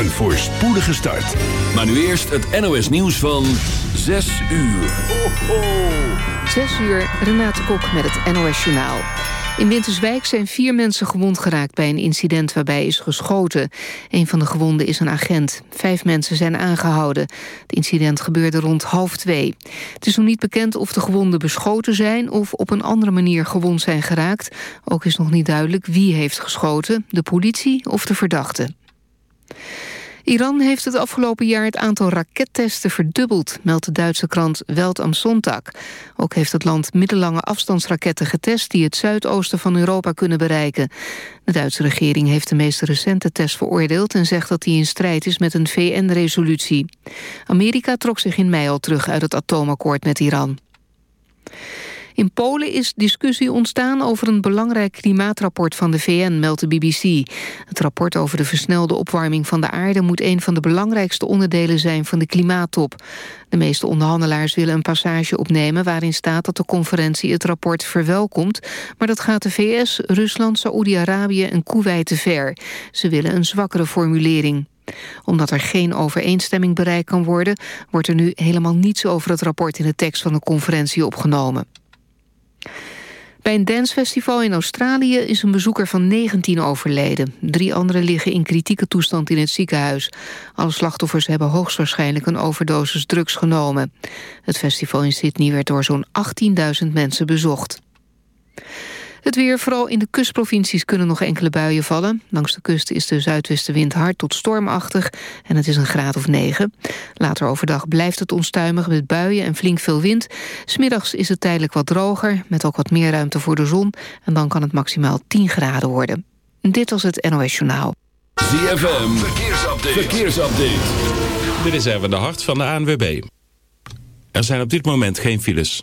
Een voorspoedige start. Maar nu eerst het NOS nieuws van 6 uur. Ho, ho. 6 uur, Renate Kok met het NOS Journaal. In Winterswijk zijn vier mensen gewond geraakt bij een incident waarbij is geschoten. Een van de gewonden is een agent. Vijf mensen zijn aangehouden. Het incident gebeurde rond half twee. Het is nog niet bekend of de gewonden beschoten zijn... of op een andere manier gewond zijn geraakt. Ook is nog niet duidelijk wie heeft geschoten, de politie of de verdachte. Iran heeft het afgelopen jaar het aantal rakettesten verdubbeld... meldt de Duitse krant Welt am Sonntag. Ook heeft het land middellange afstandsraketten getest... die het zuidoosten van Europa kunnen bereiken. De Duitse regering heeft de meest recente test veroordeeld... en zegt dat die in strijd is met een VN-resolutie. Amerika trok zich in mei al terug uit het atoomakkoord met Iran. In Polen is discussie ontstaan over een belangrijk klimaatrapport van de VN, meldt de BBC. Het rapport over de versnelde opwarming van de aarde moet een van de belangrijkste onderdelen zijn van de klimaattop. De meeste onderhandelaars willen een passage opnemen waarin staat dat de conferentie het rapport verwelkomt, maar dat gaat de VS, Rusland, Saoedi-Arabië en Kuwait te ver. Ze willen een zwakkere formulering omdat er geen overeenstemming bereikt kan worden... wordt er nu helemaal niets over het rapport in de tekst van de conferentie opgenomen. Bij een dancefestival in Australië is een bezoeker van 19 overleden. Drie anderen liggen in kritieke toestand in het ziekenhuis. Alle slachtoffers hebben hoogstwaarschijnlijk een overdosis drugs genomen. Het festival in Sydney werd door zo'n 18.000 mensen bezocht. Het weer, vooral in de kustprovincies, kunnen nog enkele buien vallen. Langs de kust is de zuidwestenwind hard tot stormachtig en het is een graad of 9. Later overdag blijft het onstuimig met buien en flink veel wind. Smiddags is het tijdelijk wat droger, met ook wat meer ruimte voor de zon. En dan kan het maximaal 10 graden worden. Dit was het NOS Journaal. ZFM, verkeersupdate. verkeersupdate. Dit is even de hart van de ANWB. Er zijn op dit moment geen files.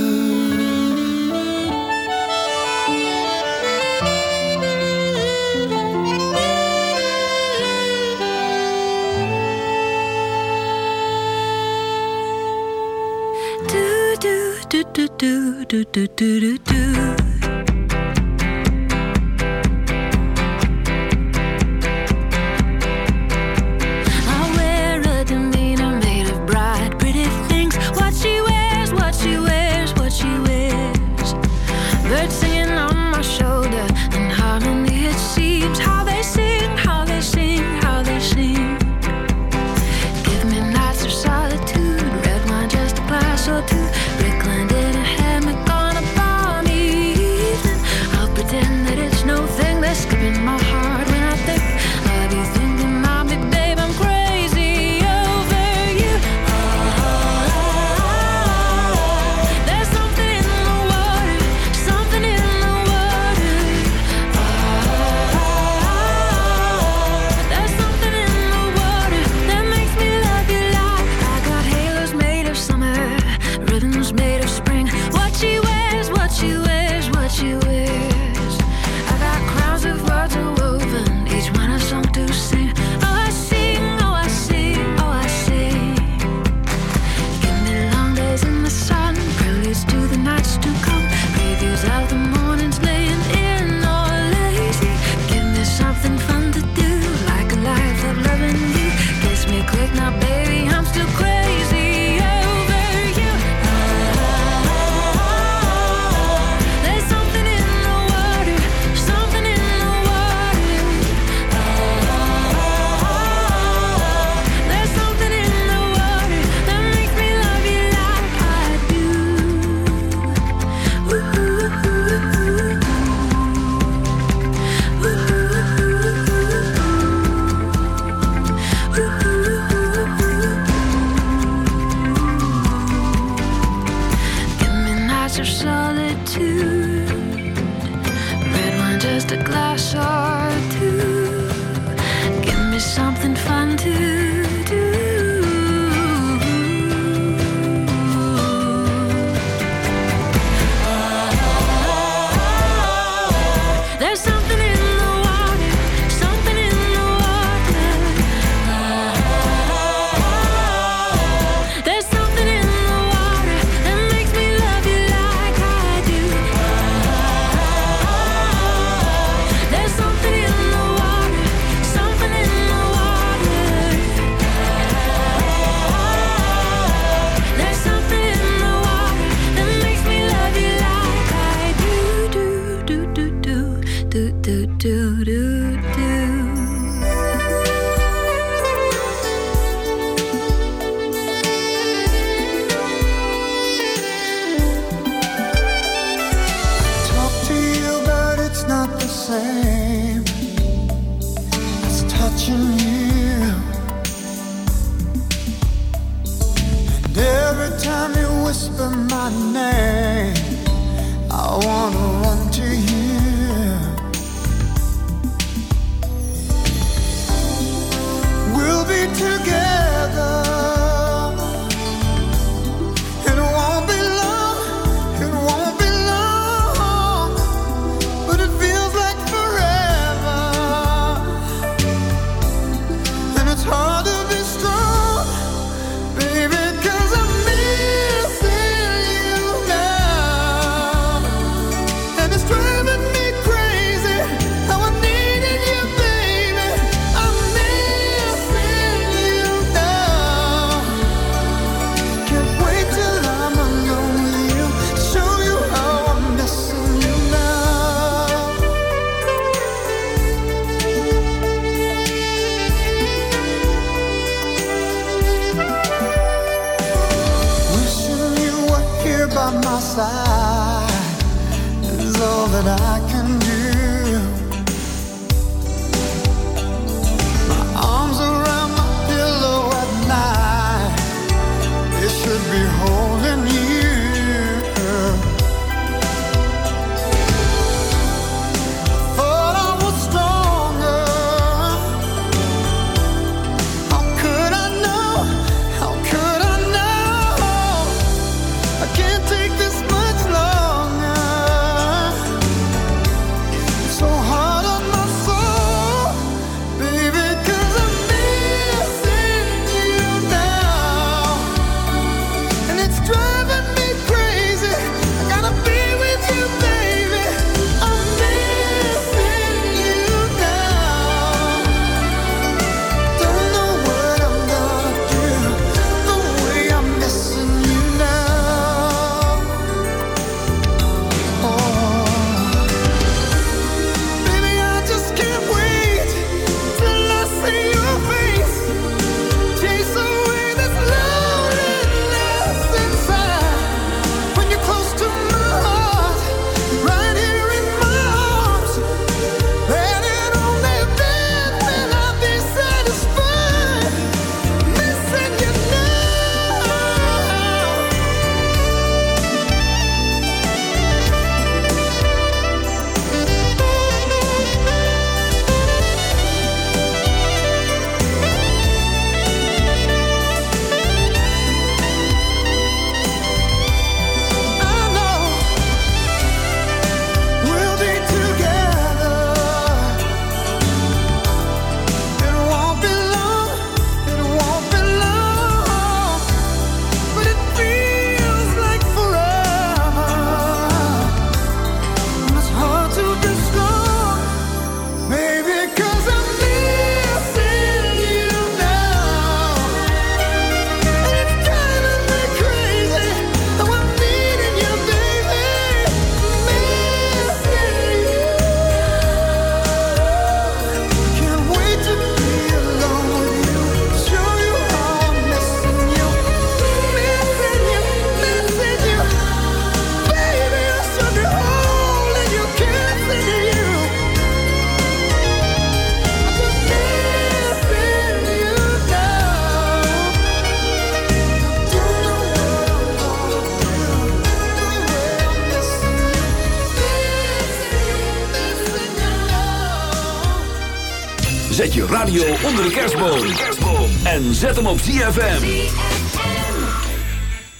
Radio onder de kerstboom. En zet hem op ZFM.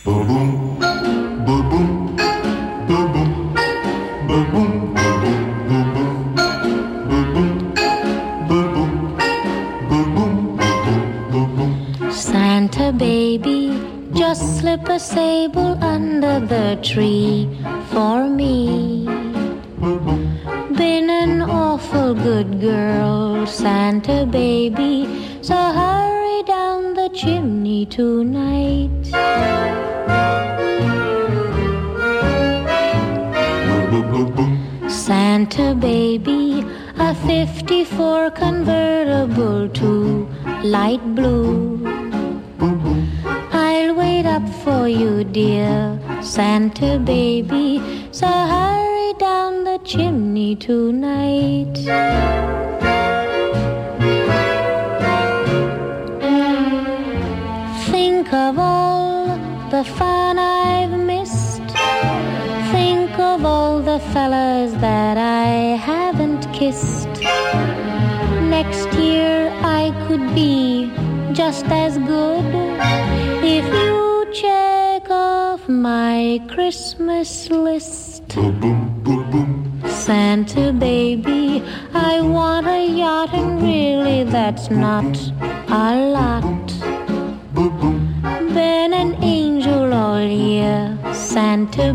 Boom, boom, boom, boom, boom, boom, Santa baby, just slip a sable under the tree for me.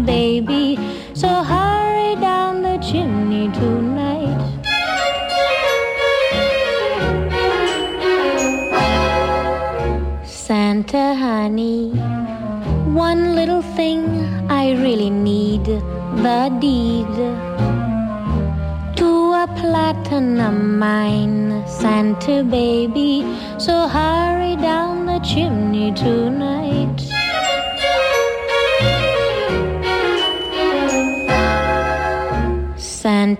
Baby, so hurry down the chimney tonight. Santa honey, one little thing I really need the deed to a platinum mine, Santa baby. So hurry down the chimney tonight.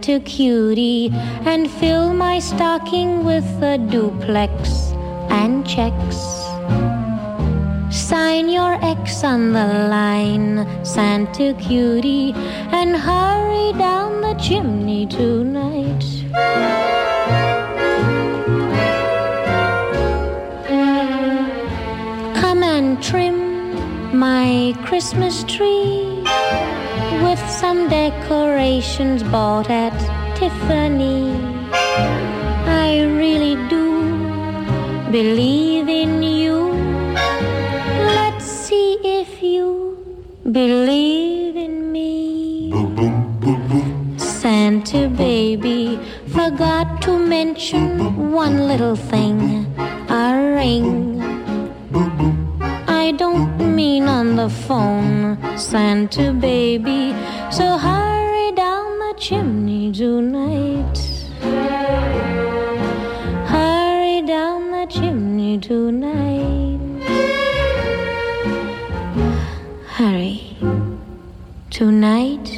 Santa cutie, and fill my stocking with a duplex and checks. Sign your X on the line, Santa cutie, and hurry down the chimney tonight. Come and trim my Christmas tree with some decorations bought at Tiffany. I really do believe in you. Let's see if you believe in me. Santa baby forgot to mention one little thing a ring. Mean on the phone, Santa baby. So hurry down the chimney tonight. Hurry down the chimney tonight. Hurry. Tonight.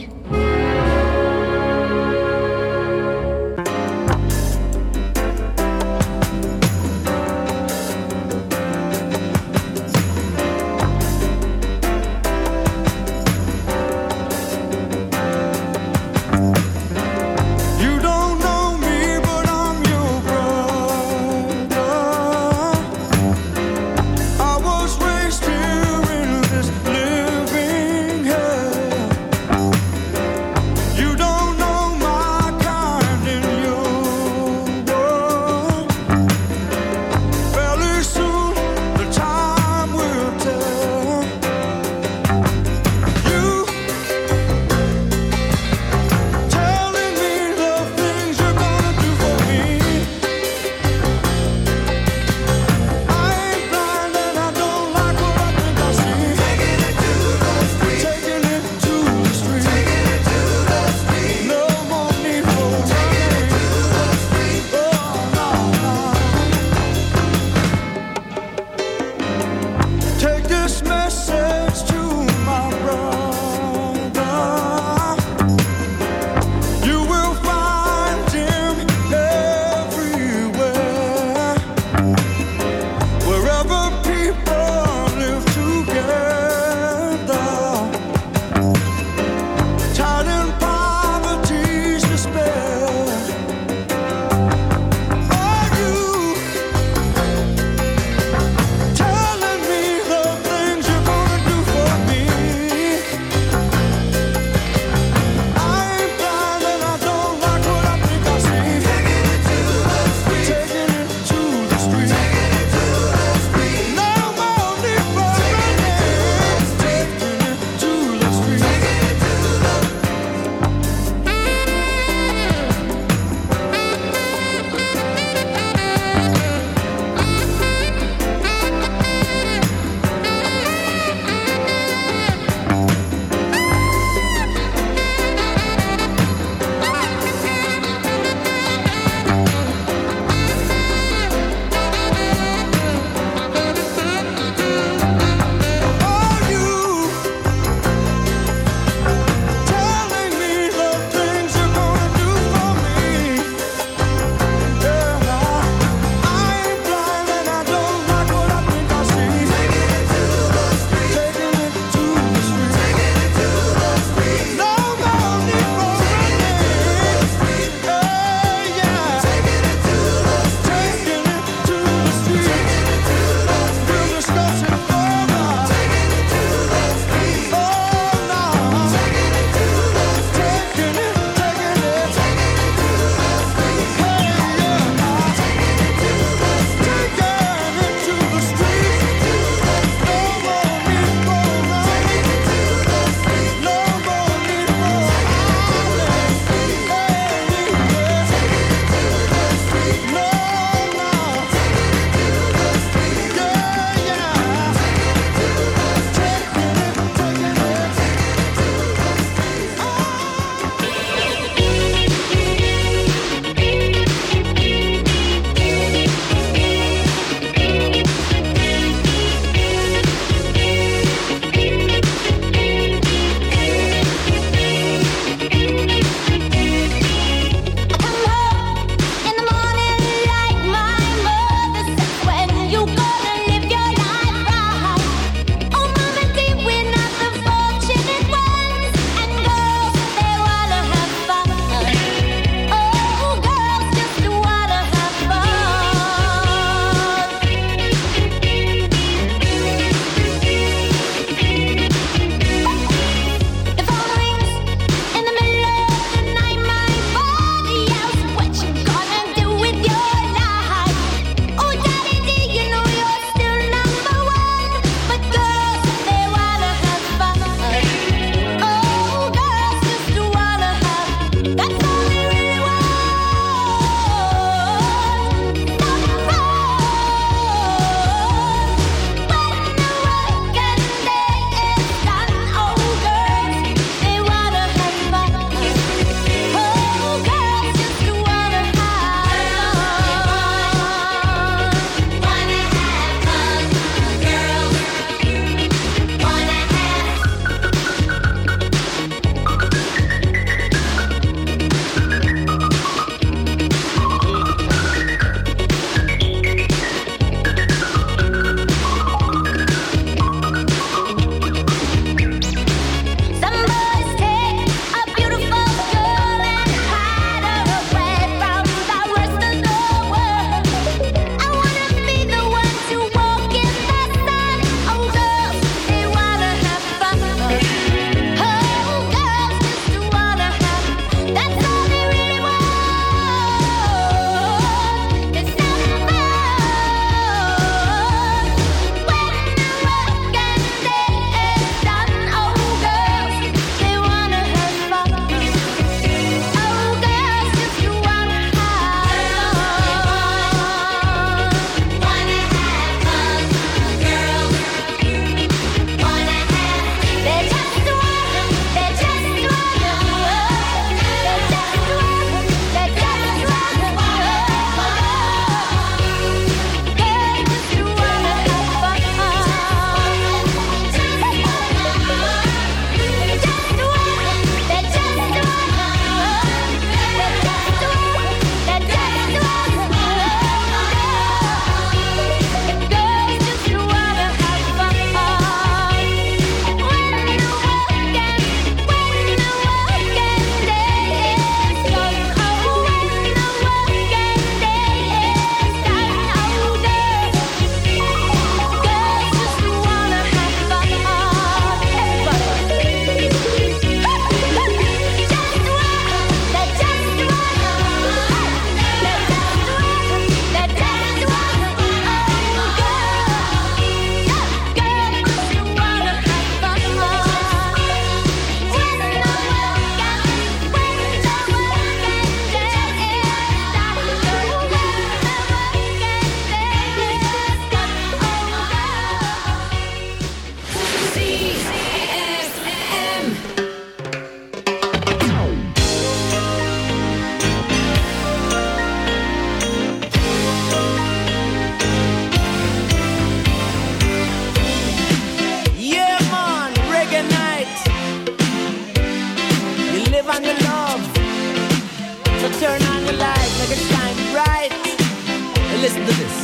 So to this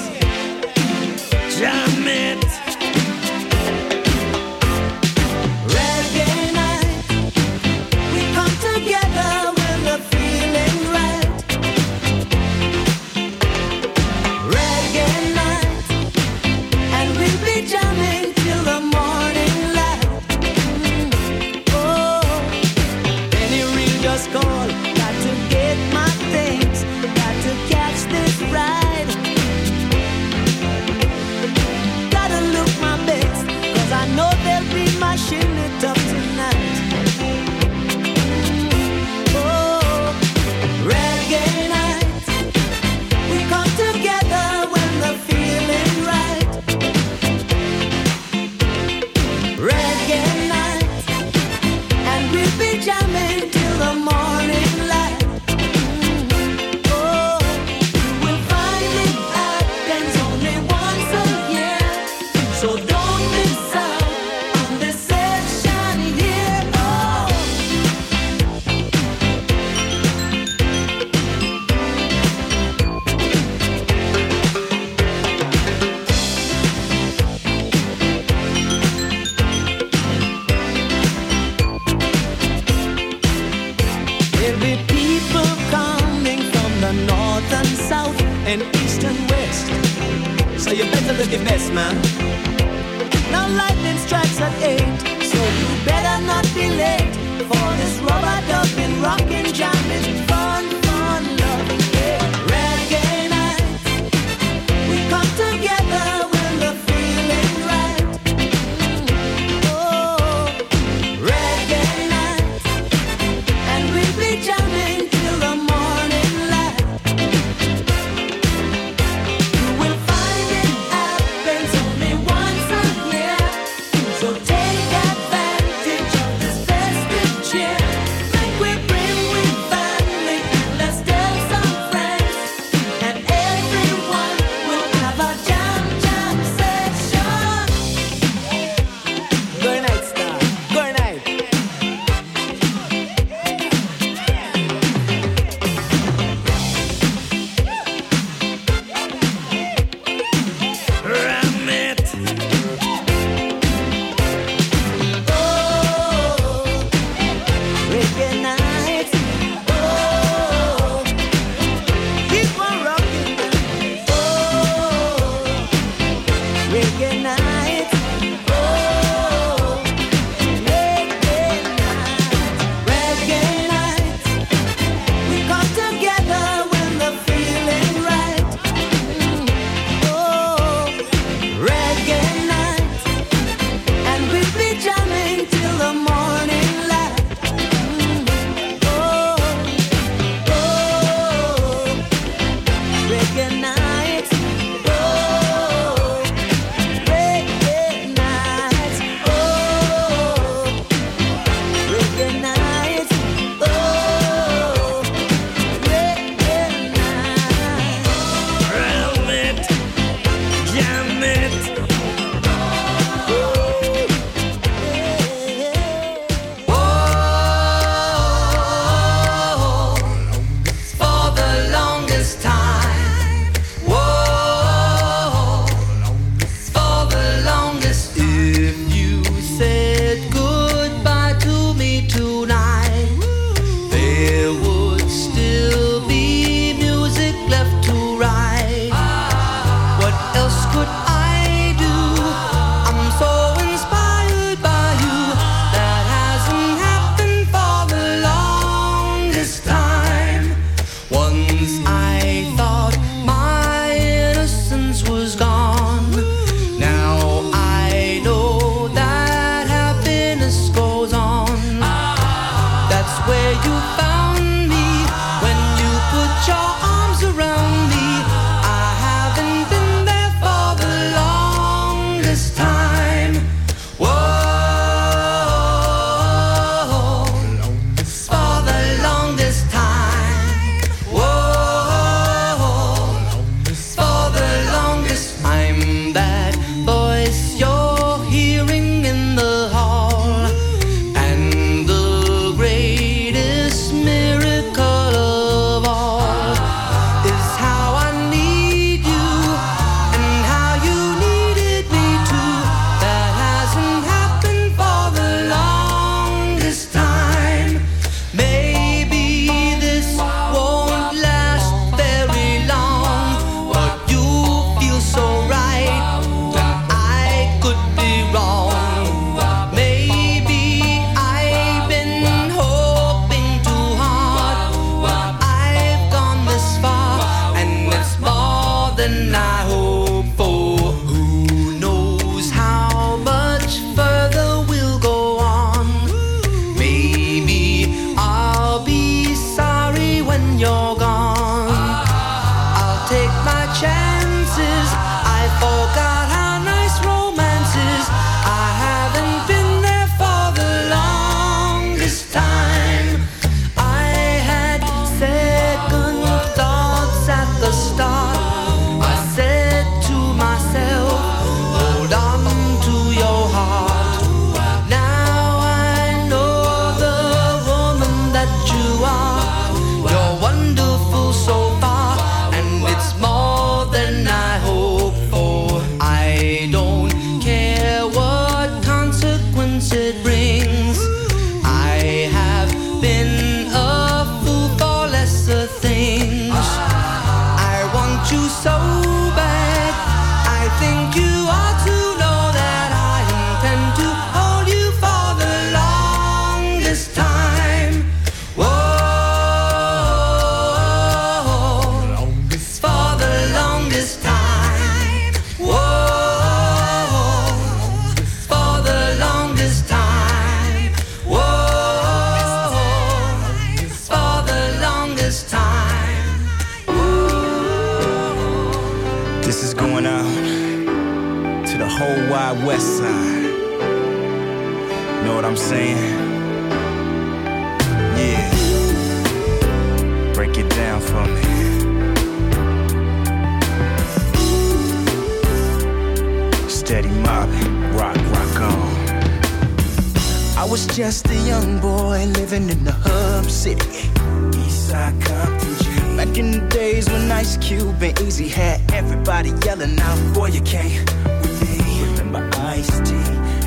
days when Ice Cube and Eazy had everybody yelling out, boy, you can't with me. Remember Ice T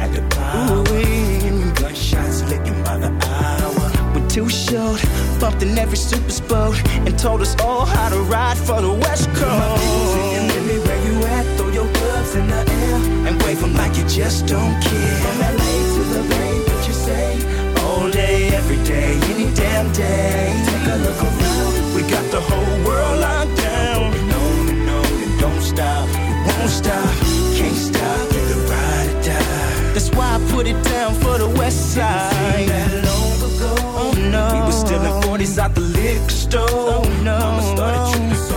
at the power. Gunshots licking by the hour. We're too short, bumped in every super's boat, and told us all how to ride for the West Coast. My music and let me where you at, throw your gloves in the air, and wave them like you just don't care. From LA to the Bay day, every day, any damn day. Take a look around, we got the whole world locked down. And on and on and don't stop, won't stop, can't stop, get the ride or die. That's why I put it down for the west side. Oh, no. we were stealing 40s out the liquor store. Oh, no. Mama started tripping so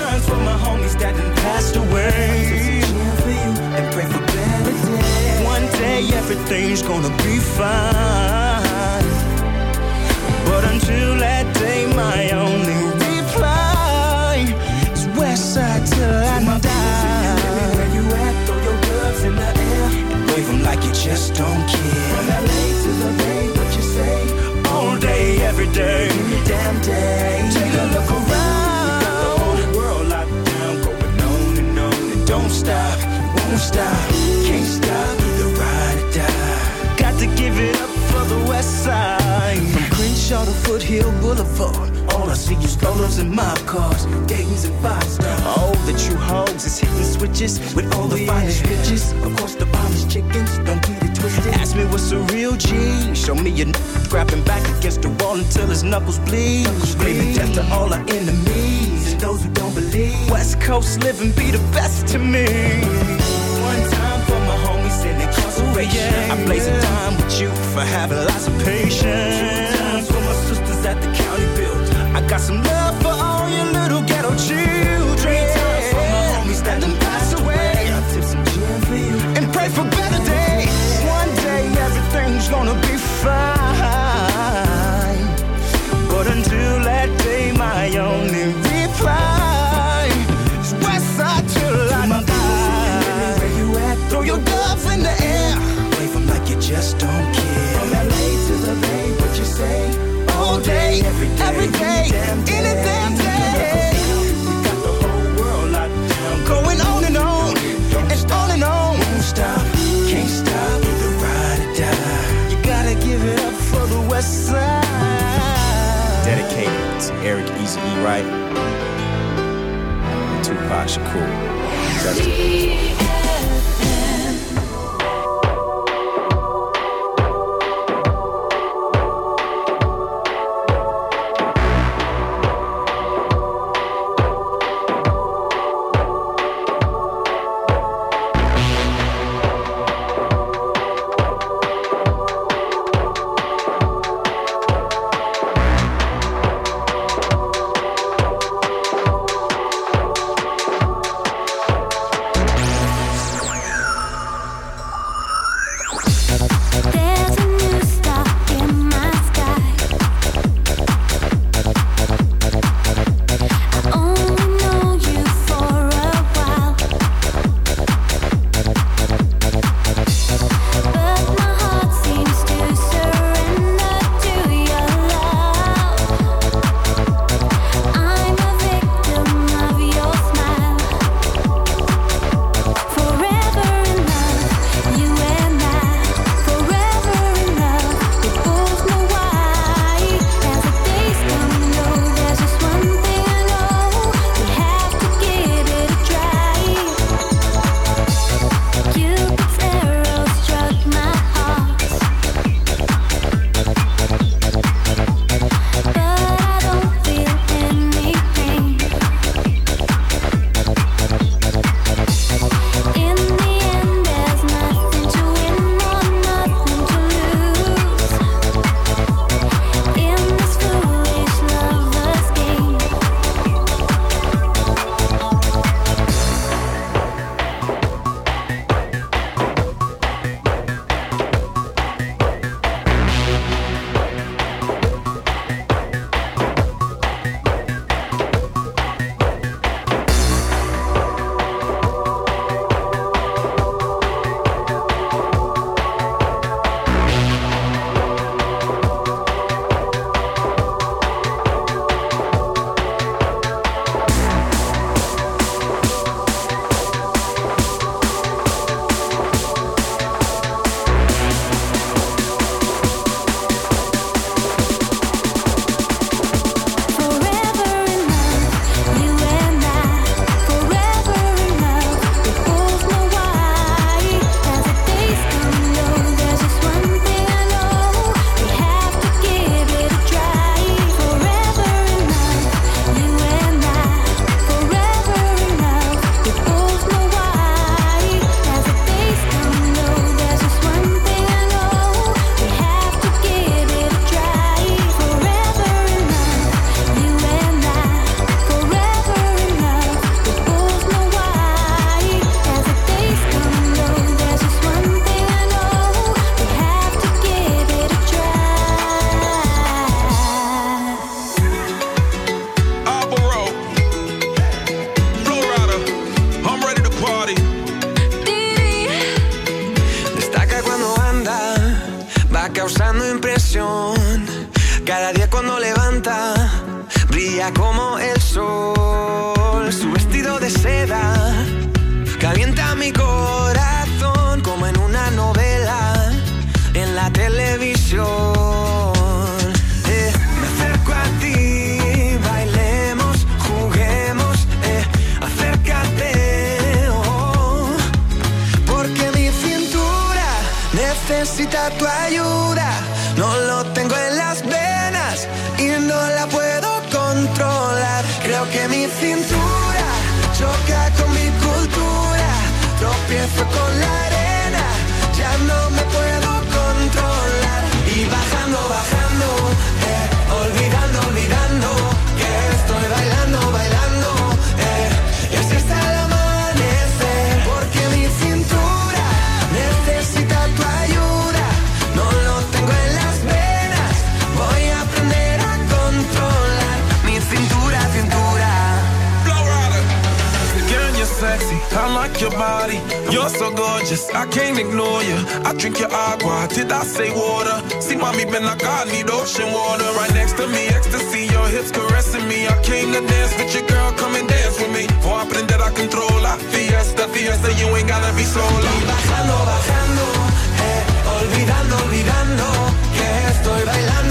friends for my homies that have passed away. and pray for better days. One day everything's gonna be fine. But until that day, my only reply is Westside till I my die. Baby, where you at? Throw your gloves in the air and wave them like you just don't care. From LA to the Bay, what you say? All day, every day, every damn day. Take a look stop, won't stop, can't stop. Either ride or die. Got to give it up for the West Side. From Crenshaw to Foothill Boulevard, all I see is rollers and mob cars, Dayton's and five. All the true hogs is hitting switches with all the yeah. finest riches. Of course, the polished chickens don't get it twisted. Ask me what's a real G. Show me a n- grabbing back against the wall until his knuckles bleed. Blaming death to all our enemies those who don't believe. West Coast living be the best to me. One time for my homies in incarceration. Ooh, yeah, I'm a time with you for having lots of patience. Two times for my sisters at the county build. I got some love Dedicated to Eric Eazy E. Wright and Tupac Shakur. Justin. gorgeous, I can't ignore you. I drink your agua, did I say water? See, mommy been like, I need ocean water. Right next to me, ecstasy, your hips caressing me. I came to dance with your girl, come and dance with me. For aprender control, controlar, fiesta, fiesta, you ain't gotta be solo. Y bajando, bajando, eh, olvidando, olvidando, que estoy bailando.